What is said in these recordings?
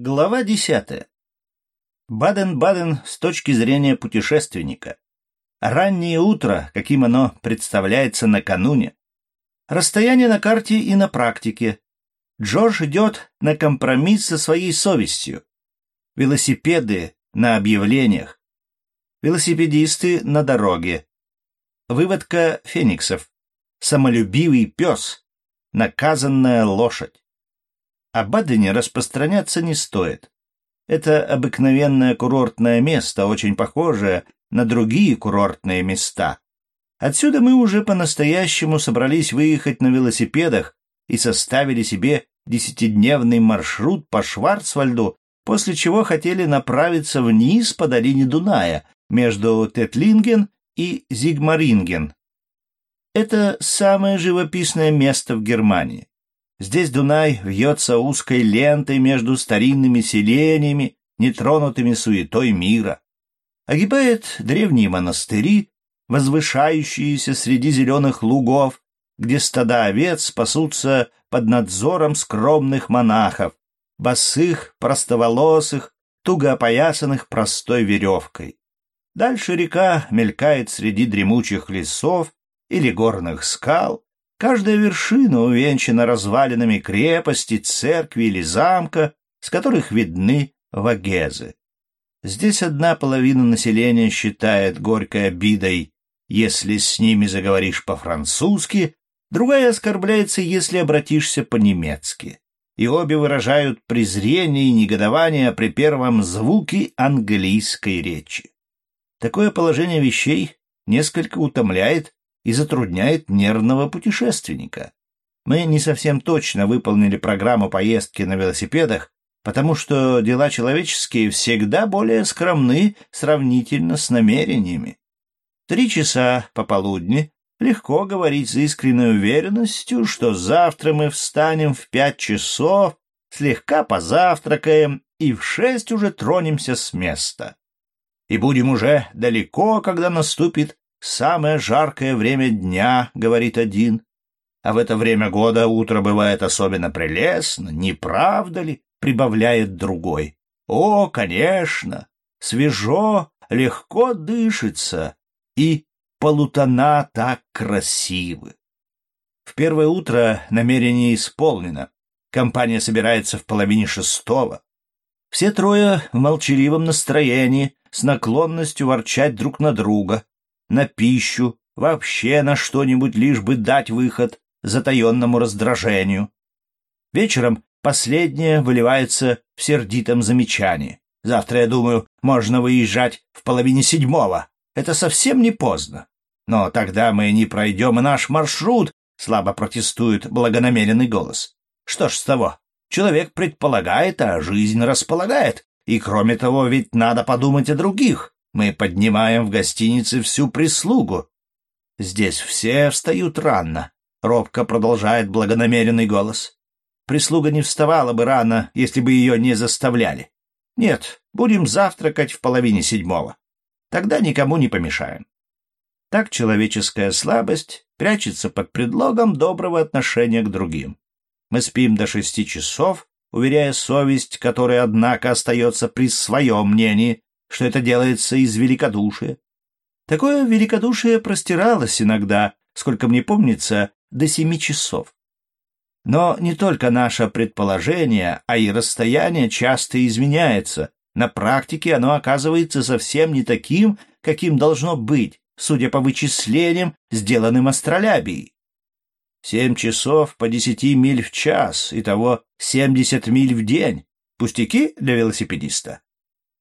Глава десятая. Баден-Баден с точки зрения путешественника. Раннее утро, каким оно представляется накануне. Расстояние на карте и на практике. Джордж идет на компромисс со своей совестью. Велосипеды на объявлениях. Велосипедисты на дороге. Выводка фениксов. Самолюбивый пес. Наказанная лошадь. О Бадене распространяться не стоит. Это обыкновенное курортное место, очень похожее на другие курортные места. Отсюда мы уже по-настоящему собрались выехать на велосипедах и составили себе десятидневный маршрут по Шварцвальду, после чего хотели направиться вниз по долине Дуная между Тетлинген и Зигмаринген. Это самое живописное место в Германии. Здесь Дунай вьется узкой лентой между старинными селениями, нетронутыми суетой мира. Огибает древние монастыри, возвышающиеся среди зеленых лугов, где стада овец пасутся под надзором скромных монахов, босых, простоволосых, туго опоясанных простой веревкой. Дальше река мелькает среди дремучих лесов или горных скал, Каждая вершина увенчана развалинами крепости, церкви или замка, с которых видны вагезы. Здесь одна половина населения считает горькой обидой, если с ними заговоришь по-французски, другая оскорбляется, если обратишься по-немецки. И обе выражают презрение и негодование при первом звуке английской речи. Такое положение вещей несколько утомляет и затрудняет нервного путешественника. Мы не совсем точно выполнили программу поездки на велосипедах, потому что дела человеческие всегда более скромны сравнительно с намерениями. Три часа пополудни легко говорить с искренней уверенностью, что завтра мы встанем в пять часов, слегка позавтракаем и в шесть уже тронемся с места. И будем уже далеко, когда наступит Самое жаркое время дня, говорит один, а в это время года утро бывает особенно прелестно, не правда ли? прибавляет другой. О, конечно, свежо, легко дышится, и полутона так красивы. В первое утро намерение исполнено. Компания собирается в половине шестого. Все трое в молчаливом настроении, с наклонностью ворчать друг на друга, на пищу, вообще на что-нибудь, лишь бы дать выход затаенному раздражению. Вечером последнее выливается в сердитом замечании. Завтра, я думаю, можно выезжать в половине седьмого. Это совсем не поздно. Но тогда мы не пройдем и наш маршрут, слабо протестует благонамеренный голос. Что ж с того? Человек предполагает, а жизнь располагает. И кроме того, ведь надо подумать о других. Мы поднимаем в гостинице всю прислугу. Здесь все встают рано, — робко продолжает благонамеренный голос. Прислуга не вставала бы рано, если бы ее не заставляли. Нет, будем завтракать в половине седьмого. Тогда никому не помешаем. Так человеческая слабость прячется под предлогом доброго отношения к другим. Мы спим до шести часов, уверяя совесть, которая, однако, остается при своем мнении, что это делается из великодушия. Такое великодушие простиралось иногда, сколько мне помнится, до семи часов. Но не только наше предположение, а и расстояние часто изменяется. На практике оно оказывается совсем не таким, каким должно быть, судя по вычислениям, сделанным астролябией. Семь часов по десяти миль в час, итого семьдесят миль в день. Пустяки для велосипедиста.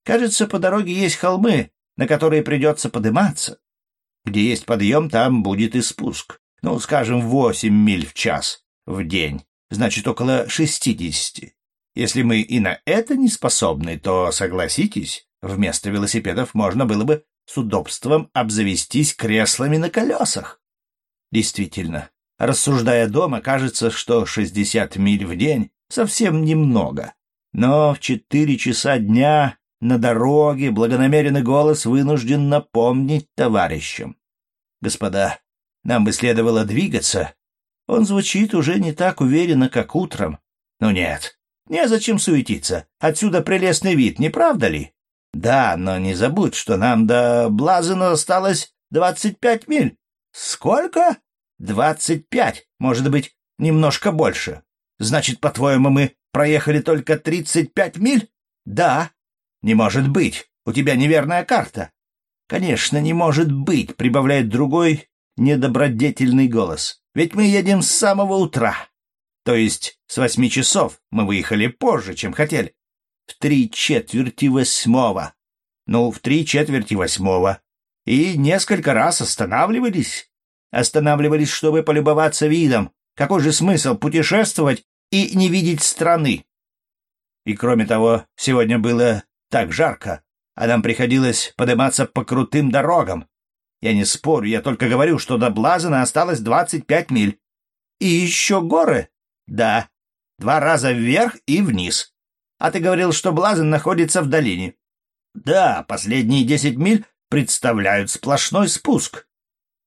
Кажется, по дороге есть холмы, на которые придется подниматься. Где есть подъем, там будет и спуск. Ну, скажем, восемь миль в час в день, значит, около шестидесяти. Если мы и на это не способны, то, согласитесь, вместо велосипедов можно было бы с удобством обзавестись креслами на колесах. Действительно, рассуждая дома, кажется, что шестьдесят миль в день совсем немного. Но в четыре часа дня на дороге благонамеренный голос вынужден напомнить товарищам. «Господа, нам бы следовало двигаться. Он звучит уже не так уверенно, как утром. Но нет, Незачем суетиться. Отсюда прелестный вид, не правда ли? Да, но не забудь, что нам до Блазена осталось двадцать пять миль. Сколько? Двадцать пять, может быть, немножко больше. Значит, по-твоему, мы проехали только тридцать пять миль? Да. Не может быть. У тебя неверная карта. Конечно, не может быть, прибавляет другой недобродетельный голос. Ведь мы едем с самого утра. То есть с восьми часов мы выехали позже, чем хотели. В три четверти восьмого. Ну, в три четверти восьмого. И несколько раз останавливались. Останавливались, чтобы полюбоваться видом. Какой же смысл путешествовать и не видеть страны? И кроме того, сегодня было так жарко, а нам приходилось подниматься по крутым дорогам. Я не спорю, я только говорю, что до Блазена осталось двадцать пять миль. И еще горы? Да. Два раза вверх и вниз. А ты говорил, что Блазен находится в долине. Да, последние десять миль представляют сплошной спуск.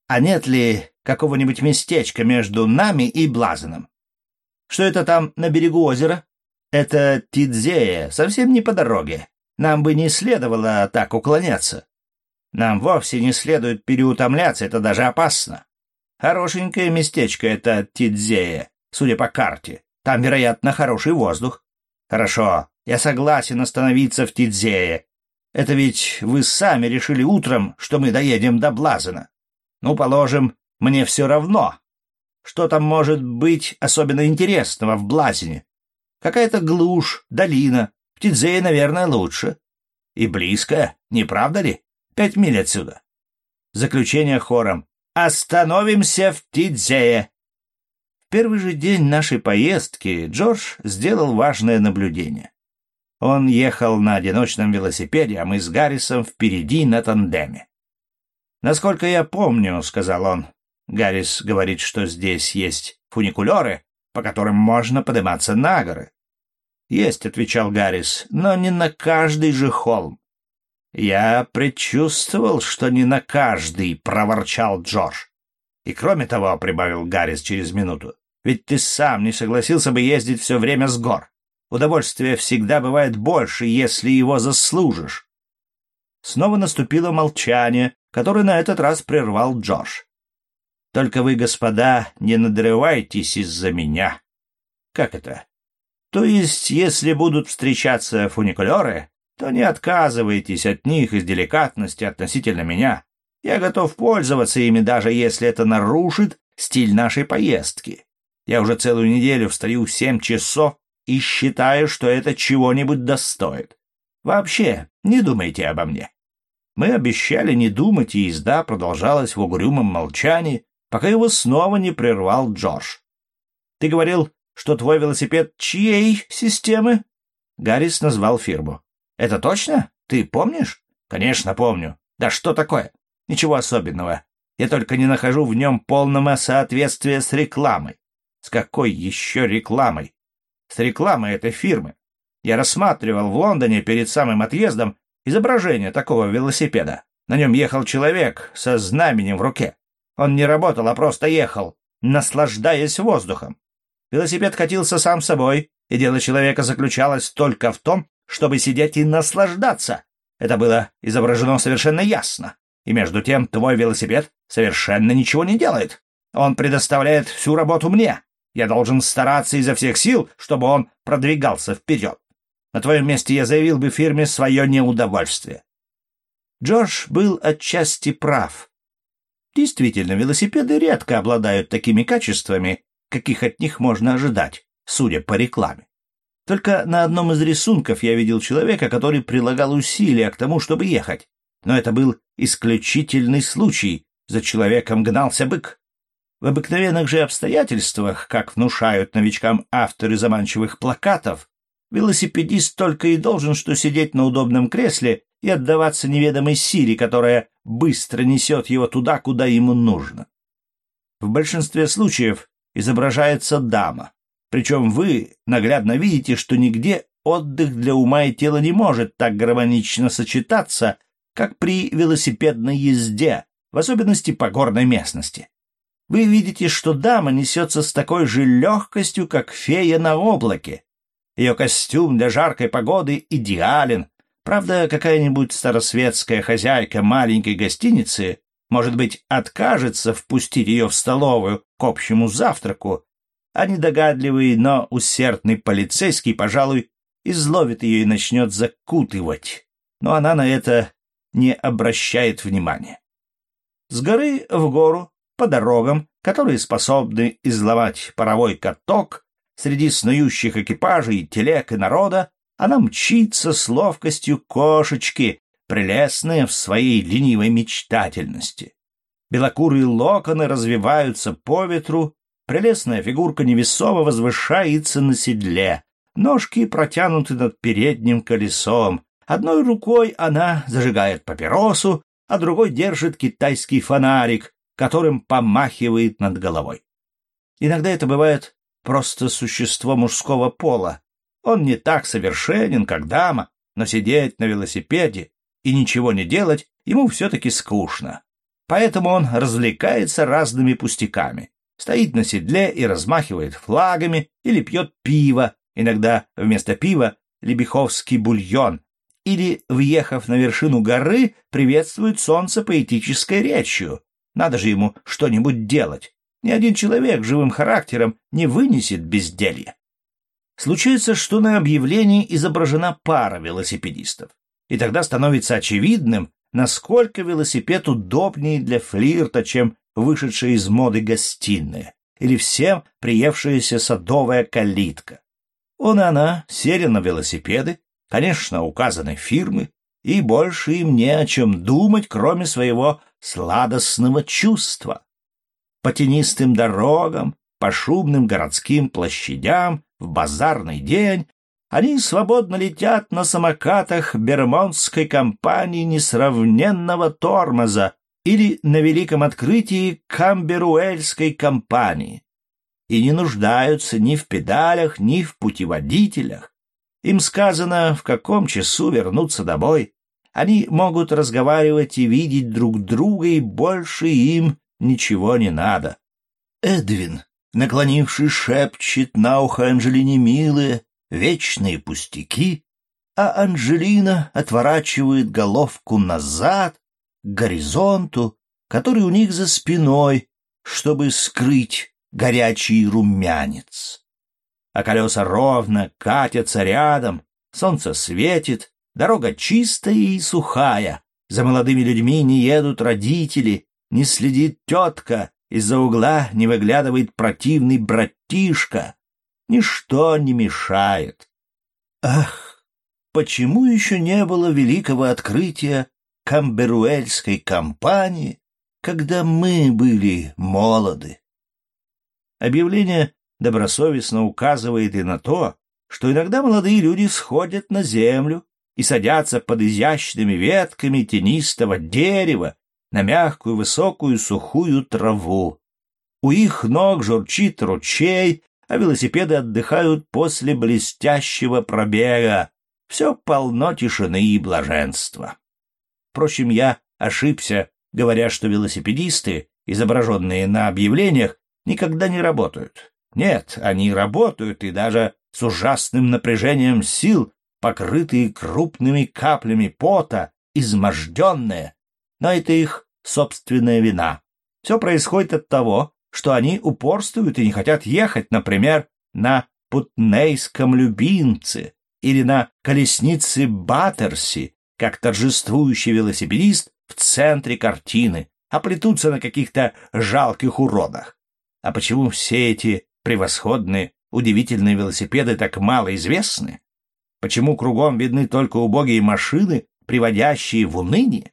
А нет ли какого-нибудь местечка между нами и Блазеном? Что это там на берегу озера? Это Тидзея, совсем не по дороге. Нам бы не следовало так уклоняться. Нам вовсе не следует переутомляться, это даже опасно. Хорошенькое местечко это Тидзея, судя по карте. Там, вероятно, хороший воздух. Хорошо, я согласен остановиться в Тидзее. Это ведь вы сами решили утром, что мы доедем до Блазена. Ну, положим, мне все равно. Что там может быть особенно интересного в Блазине? Какая-то глушь, долина. В Тидзее, наверное, лучше. И близко, не правда ли? Пять миль отсюда. Заключение хором. Остановимся в Тидзее. В первый же день нашей поездки Джордж сделал важное наблюдение. Он ехал на одиночном велосипеде, а мы с Гаррисом впереди на тандеме. «Насколько я помню», — сказал он, — Гаррис говорит, что здесь есть фуникулеры, по которым можно подниматься на горы. «Есть», — отвечал Гаррис, — «но не на каждый же холм. «Я предчувствовал, что не на каждый», — проворчал Джордж. «И кроме того», — прибавил Гаррис через минуту, — «ведь ты сам не согласился бы ездить все время с гор. Удовольствие всегда бывает больше, если его заслужишь». Снова наступило молчание, которое на этот раз прервал Джордж. «Только вы, господа, не надрывайтесь из-за меня». «Как это?» «То есть, если будут встречаться фуникулеры, то не отказывайтесь от них из деликатности относительно меня. Я готов пользоваться ими, даже если это нарушит стиль нашей поездки. Я уже целую неделю встаю в семь часов и считаю, что это чего-нибудь достоит. Вообще, не думайте обо мне. Мы обещали не думать, и езда продолжалась в угрюмом молчании, пока его снова не прервал Джордж. «Ты говорил, что твой велосипед чьей системы?» Гаррис назвал фирму. Это точно? Ты помнишь? Конечно, помню. Да что такое? Ничего особенного. Я только не нахожу в нем полного соответствия с рекламой. С какой еще рекламой? С рекламой этой фирмы. Я рассматривал в Лондоне перед самым отъездом изображение такого велосипеда. На нем ехал человек со знаменем в руке. Он не работал, а просто ехал, наслаждаясь воздухом. Велосипед катился сам собой, и дело человека заключалось только в том, чтобы сидеть и наслаждаться. Это было изображено совершенно ясно. И между тем твой велосипед совершенно ничего не делает. Он предоставляет всю работу мне. Я должен стараться изо всех сил, чтобы он продвигался вперед. На твоем месте я заявил бы фирме свое неудовольствие. Джордж был отчасти прав. Действительно, велосипеды редко обладают такими качествами, каких от них можно ожидать, судя по рекламе. Только на одном из рисунков я видел человека, который прилагал усилия к тому, чтобы ехать. Но это был исключительный случай. За человеком гнался бык. В обыкновенных же обстоятельствах, как внушают новичкам авторы заманчивых плакатов, велосипедист только и должен что сидеть на удобном кресле и отдаваться неведомой силе, которая быстро несет его туда, куда ему нужно. В большинстве случаев изображается дама, причем вы наглядно видите, что нигде отдых для ума и тела не может так гармонично сочетаться, как при велосипедной езде, в особенности по горной местности. Вы видите, что дама несется с такой же легкостью, как фея на облаке. Ее костюм для жаркой погоды идеален. Правда, какая-нибудь старосветская хозяйка маленькой гостиницы, может быть, откажется впустить ее в столовую к общему завтраку, а недогадливый, но усердный полицейский, пожалуй, изловит ее и начнет закутывать. Но она на это не обращает внимания. С горы в гору, по дорогам, которые способны изломать паровой каток, среди снующих экипажей, телег и народа, она мчится с ловкостью кошечки, прелестная в своей ленивой мечтательности. Белокурые локоны развиваются по ветру, прелестная фигурка невесомо возвышается на седле, ножки протянуты над передним колесом, одной рукой она зажигает папиросу, а другой держит китайский фонарик, которым помахивает над головой. Иногда это бывает просто существо мужского пола. Он не так совершенен, как дама, но сидеть на велосипеде и ничего не делать ему все-таки скучно. Поэтому он развлекается разными пустяками. Стоит на седле и размахивает флагами или пьет пиво, иногда вместо пива лебеховский бульон, или, въехав на вершину горы, приветствует солнце поэтической речью. Надо же ему что-нибудь делать. Ни один человек живым характером не вынесет безделья. Случается, что на объявлении изображена пара велосипедистов, и тогда становится очевидным, насколько велосипед удобнее для флирта, чем вышедшая из моды гостиная или всем приевшаяся садовая калитка. Он и она сели на велосипеды, конечно, указанной фирмы, и больше им не о чем думать, кроме своего сладостного чувства по тенистым дорогам, по шумным городским площадям в базарный день они свободно летят на самокатах бермонтской компании несравненного тормоза или на великом открытии камберуэльской компании и не нуждаются ни в педалях, ни в путеводителях. Им сказано, в каком часу вернуться домой. Они могут разговаривать и видеть друг друга, и больше им ничего не надо. Эдвин, наклонившись, шепчет на ухо Анжелине милые, вечные пустяки, а Анжелина отворачивает головку назад, к горизонту, который у них за спиной, чтобы скрыть горячий румянец. А колеса ровно катятся рядом, солнце светит, дорога чистая и сухая, за молодыми людьми не едут родители, не следит тетка, из-за угла не выглядывает противный братишка. Ничто не мешает. Ах, почему еще не было великого открытия Камберуэльской компании, когда мы были молоды? Объявление добросовестно указывает и на то, что иногда молодые люди сходят на землю и садятся под изящными ветками тенистого дерева, на мягкую, высокую, сухую траву. У их ног журчит ручей, а велосипеды отдыхают после блестящего пробега. Все полно тишины и блаженства. Впрочем, я ошибся, говоря, что велосипедисты, изображенные на объявлениях, никогда не работают. Нет, они работают и даже с ужасным напряжением сил, покрытые крупными каплями пота, изможденные, но это их собственная вина. Все происходит от того, что они упорствуют и не хотят ехать, например, на путнейском любимце или на колеснице Баттерси, как торжествующий велосипедист в центре картины, а плетутся на каких-то жалких уродах. А почему все эти превосходные, удивительные велосипеды так мало известны? Почему кругом видны только убогие машины, приводящие в уныние?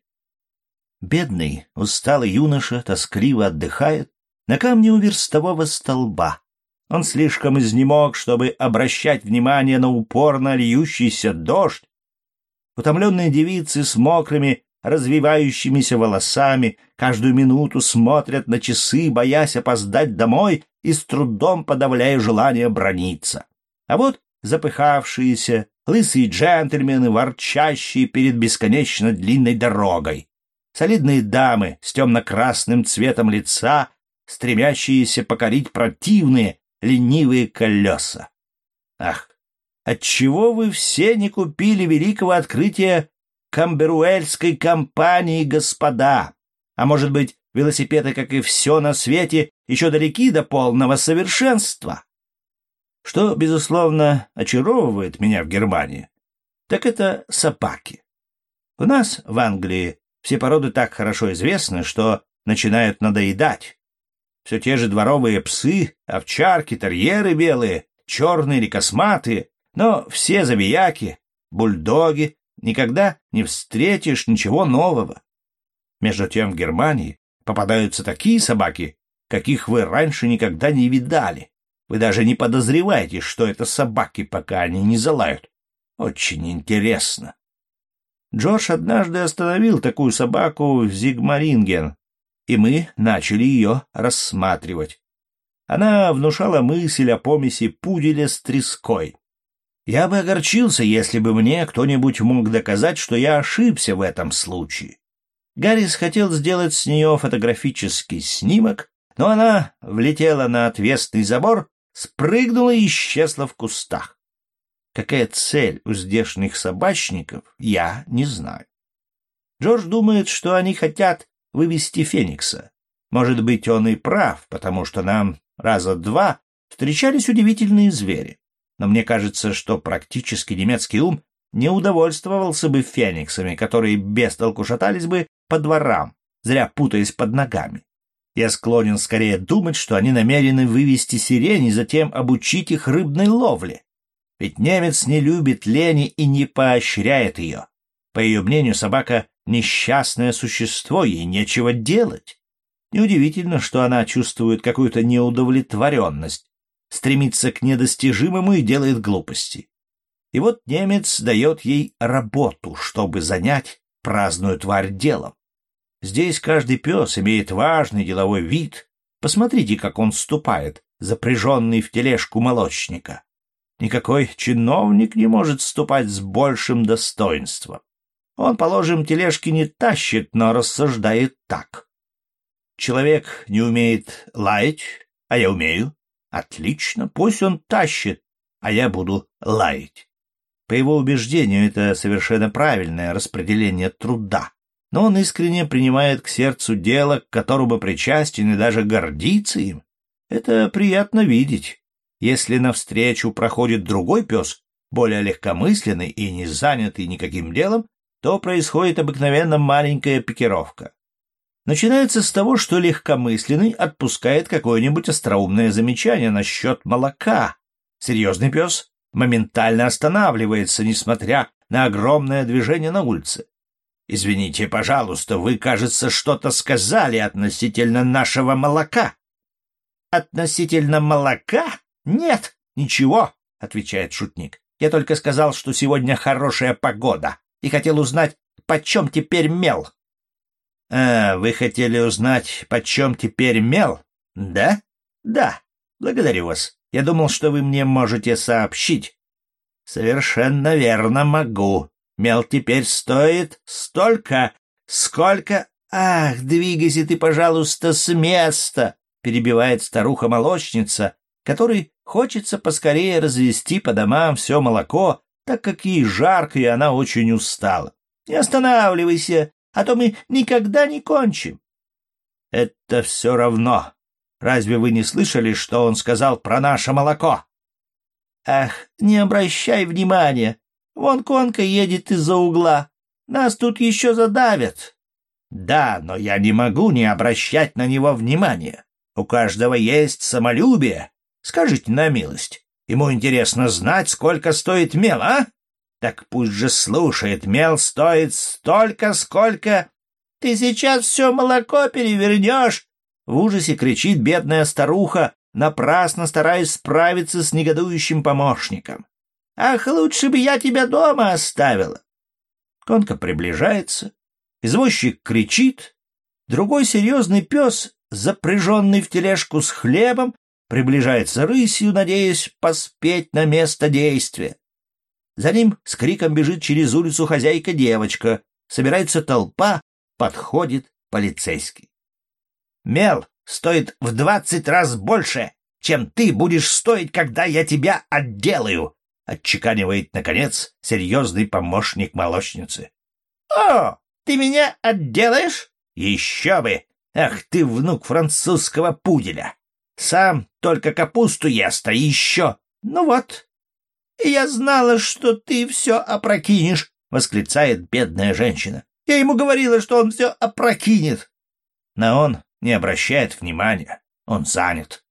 Бедный, усталый юноша тоскливо отдыхает на камне у верстового столба. Он слишком изнемог, чтобы обращать внимание на упорно льющийся дождь. Утомленные девицы с мокрыми, развивающимися волосами каждую минуту смотрят на часы, боясь опоздать домой и с трудом подавляя желание брониться. А вот запыхавшиеся, лысые джентльмены, ворчащие перед бесконечно длинной дорогой солидные дамы с темно-красным цветом лица, стремящиеся покорить противные, ленивые колеса. Ах, отчего вы все не купили великого открытия Камберуэльской компании, господа? А может быть, велосипеды, как и все на свете, еще далеки до полного совершенства? Что, безусловно, очаровывает меня в Германии, так это собаки. У нас, в Англии, все породы так хорошо известны, что начинают надоедать. Все те же дворовые псы, овчарки, терьеры белые, черные или косматые, но все забияки, бульдоги, никогда не встретишь ничего нового. Между тем в Германии попадаются такие собаки, каких вы раньше никогда не видали. Вы даже не подозреваете, что это собаки, пока они не залают. Очень интересно. Джордж однажды остановил такую собаку в Зигмаринген, и мы начали ее рассматривать. Она внушала мысль о помеси пуделя с треской. Я бы огорчился, если бы мне кто-нибудь мог доказать, что я ошибся в этом случае. Гаррис хотел сделать с нее фотографический снимок, но она влетела на отвесный забор, спрыгнула и исчезла в кустах. Какая цель у здешних собачников, я не знаю. Джордж думает, что они хотят вывести Феникса. Может быть, он и прав, потому что нам раза два встречались удивительные звери. Но мне кажется, что практически немецкий ум не удовольствовался бы фениксами, которые без толку шатались бы по дворам, зря путаясь под ногами. Я склонен скорее думать, что они намерены вывести сирень и затем обучить их рыбной ловле. Ведь немец не любит лени и не поощряет ее. По ее мнению, собака — несчастное существо, ей нечего делать. Неудивительно, что она чувствует какую-то неудовлетворенность, стремится к недостижимому и делает глупости. И вот немец дает ей работу, чтобы занять праздную тварь делом. Здесь каждый пес имеет важный деловой вид. Посмотрите, как он ступает, запряженный в тележку молочника. Никакой чиновник не может ступать с большим достоинством. Он, положим, тележки не тащит, но рассуждает так. Человек не умеет лаять, а я умею. Отлично, пусть он тащит, а я буду лаять. По его убеждению, это совершенно правильное распределение труда. Но он искренне принимает к сердцу дело, к которому причастен и даже гордится им. Это приятно видеть. Если навстречу проходит другой пес, более легкомысленный и не занятый никаким делом, то происходит обыкновенно маленькая пикировка. Начинается с того, что легкомысленный отпускает какое-нибудь остроумное замечание насчет молока. Серьезный пес моментально останавливается, несмотря на огромное движение на улице. «Извините, пожалуйста, вы, кажется, что-то сказали относительно нашего молока». «Относительно молока?» «Нет, ничего», — отвечает шутник. «Я только сказал, что сегодня хорошая погода, и хотел узнать, почем теперь мел». «А, вы хотели узнать, почем теперь мел? Да? Да. Благодарю вас. Я думал, что вы мне можете сообщить». «Совершенно верно могу. Мел теперь стоит столько, сколько...» «Ах, двигайся ты, пожалуйста, с места!» — перебивает старуха-молочница, которой хочется поскорее развести по домам все молоко, так как ей жарко, и она очень устала. Не останавливайся, а то мы никогда не кончим. Это все равно. Разве вы не слышали, что он сказал про наше молоко? Ах, не обращай внимания. Вон конка едет из-за угла. Нас тут еще задавят. Да, но я не могу не обращать на него внимания. У каждого есть самолюбие, Скажите на милость, ему интересно знать, сколько стоит мел, а? Так пусть же слушает, мел стоит столько, сколько... Ты сейчас все молоко перевернешь! В ужасе кричит бедная старуха, напрасно стараясь справиться с негодующим помощником. «Ах, лучше бы я тебя дома оставила!» Конка приближается, извозчик кричит, другой серьезный пес, запряженный в тележку с хлебом, приближается рысью, надеясь поспеть на место действия. За ним с криком бежит через улицу хозяйка-девочка, собирается толпа, подходит полицейский. «Мел стоит в двадцать раз больше, чем ты будешь стоить, когда я тебя отделаю!» отчеканивает, наконец, серьезный помощник молочницы. «О, ты меня отделаешь?» «Еще бы! Ах ты, внук французского пуделя! Сам только капусту ест, а еще... Ну вот!» «Я знала, что ты все опрокинешь!» — восклицает бедная женщина. «Я ему говорила, что он все опрокинет!» Но он не обращает внимания. Он занят.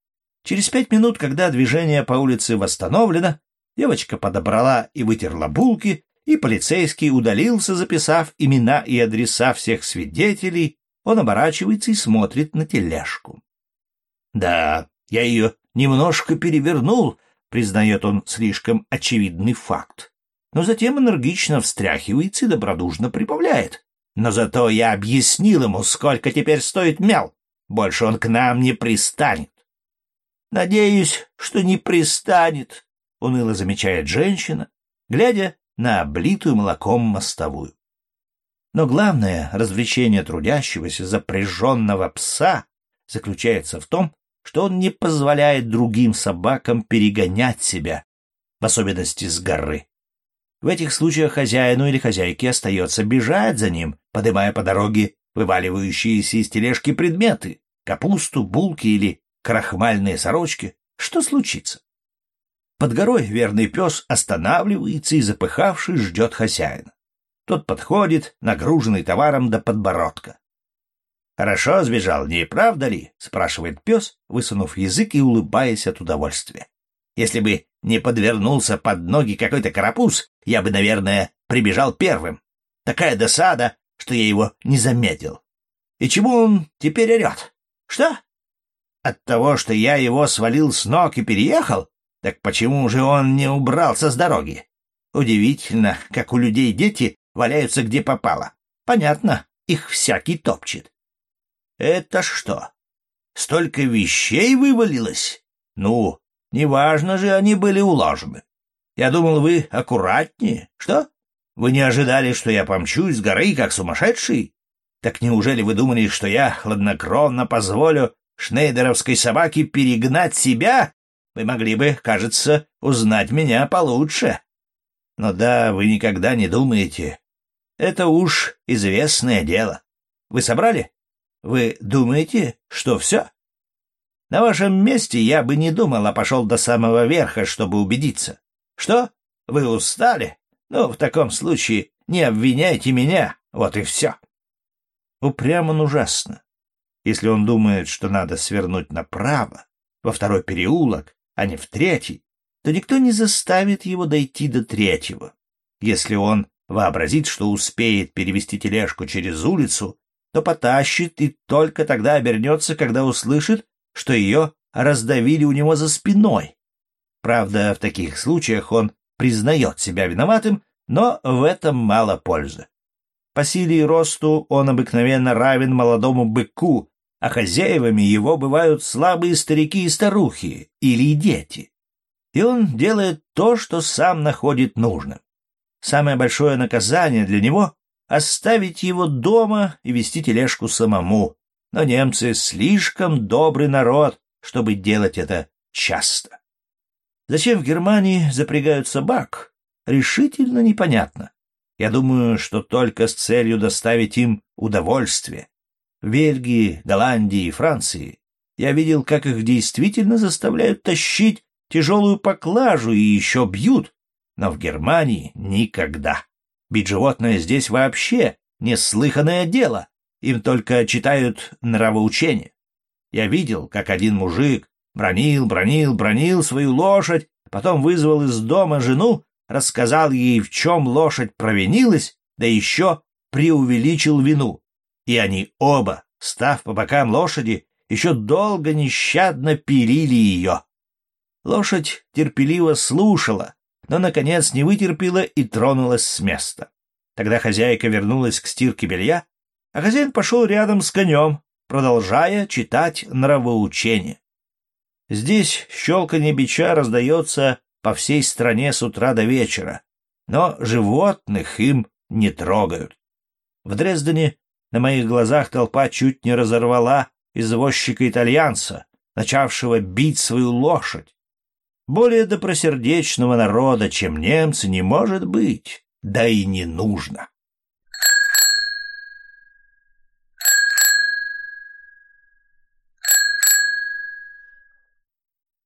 Через пять минут, когда движение по улице восстановлено, девочка подобрала и вытерла булки, и полицейский удалился, записав имена и адреса всех свидетелей, он оборачивается и смотрит на тележку. «Да, я ее немножко перевернул», — признает он слишком очевидный факт. Но затем энергично встряхивается и добродушно прибавляет. «Но зато я объяснил ему, сколько теперь стоит мел. Больше он к нам не пристанет. Надеюсь, что не пристанет, — уныло замечает женщина, глядя на облитую молоком мостовую. Но главное развлечение трудящегося запряженного пса заключается в том, что он не позволяет другим собакам перегонять себя, в особенности с горы. В этих случаях хозяину или хозяйке остается бежать за ним, подымая по дороге вываливающиеся из тележки предметы, капусту, булки или крахмальные сорочки, что случится? Под горой верный пес останавливается и, запыхавшись, ждет хозяина. Тот подходит, нагруженный товаром до подбородка. «Хорошо сбежал, не правда ли?» — спрашивает пес, высунув язык и улыбаясь от удовольствия. «Если бы не подвернулся под ноги какой-то карапуз, я бы, наверное, прибежал первым. Такая досада, что я его не заметил. И чему он теперь орет? Что? От того, что я его свалил с ног и переехал? Так почему же он не убрался с дороги? Удивительно, как у людей дети валяются где попало. Понятно, их всякий топчет. Это что? Столько вещей вывалилось? Ну, неважно же они были уложены. Я думал, вы аккуратнее. Что? Вы не ожидали, что я помчусь с горы, как сумасшедший? Так неужели вы думали, что я хладнокровно позволю шнейдеровской собаке перегнать себя? Вы могли бы, кажется, узнать меня получше. Но да, вы никогда не думаете. Это уж известное дело. Вы собрали? Вы думаете, что все? На вашем месте я бы не думал, а пошел до самого верха, чтобы убедиться. Что? Вы устали? Ну, в таком случае не обвиняйте меня, вот и все. Упрям он ужасно. Если он думает, что надо свернуть направо, во второй переулок, а не в третий, то никто не заставит его дойти до третьего. Если он вообразит, что успеет перевести тележку через улицу, то потащит и только тогда обернется, когда услышит, что ее раздавили у него за спиной. Правда, в таких случаях он признает себя виноватым, но в этом мало пользы. По силе и росту он обыкновенно равен молодому быку, а хозяевами его бывают слабые старики и старухи или дети. И он делает то, что сам находит нужным. Самое большое наказание для него — оставить его дома и вести тележку самому. Но немцы слишком добрый народ, чтобы делать это часто. Зачем в Германии запрягают собак, решительно непонятно. Я думаю, что только с целью доставить им удовольствие. В Бельгии, Голландии и Франции я видел, как их действительно заставляют тащить тяжелую поклажу и еще бьют, но в Германии никогда. Бить животное здесь вообще неслыханное дело, им только читают нравоучения. Я видел, как один мужик бронил, бронил, бронил свою лошадь, потом вызвал из дома жену, рассказал ей, в чем лошадь провинилась, да еще преувеличил вину. И они оба, став по бокам лошади, еще долго нещадно пилили ее. Лошадь терпеливо слушала, но, наконец, не вытерпела и тронулась с места. Тогда хозяйка вернулась к стирке белья, а хозяин пошел рядом с конем, продолжая читать нравоучение. Здесь щелканье бича раздается по всей стране с утра до вечера, но животных им не трогают. В Дрездене на моих глазах толпа чуть не разорвала извозчика-итальянца, начавшего бить свою лошадь. Более добросердечного народа, чем немцы, не может быть, да и не нужно.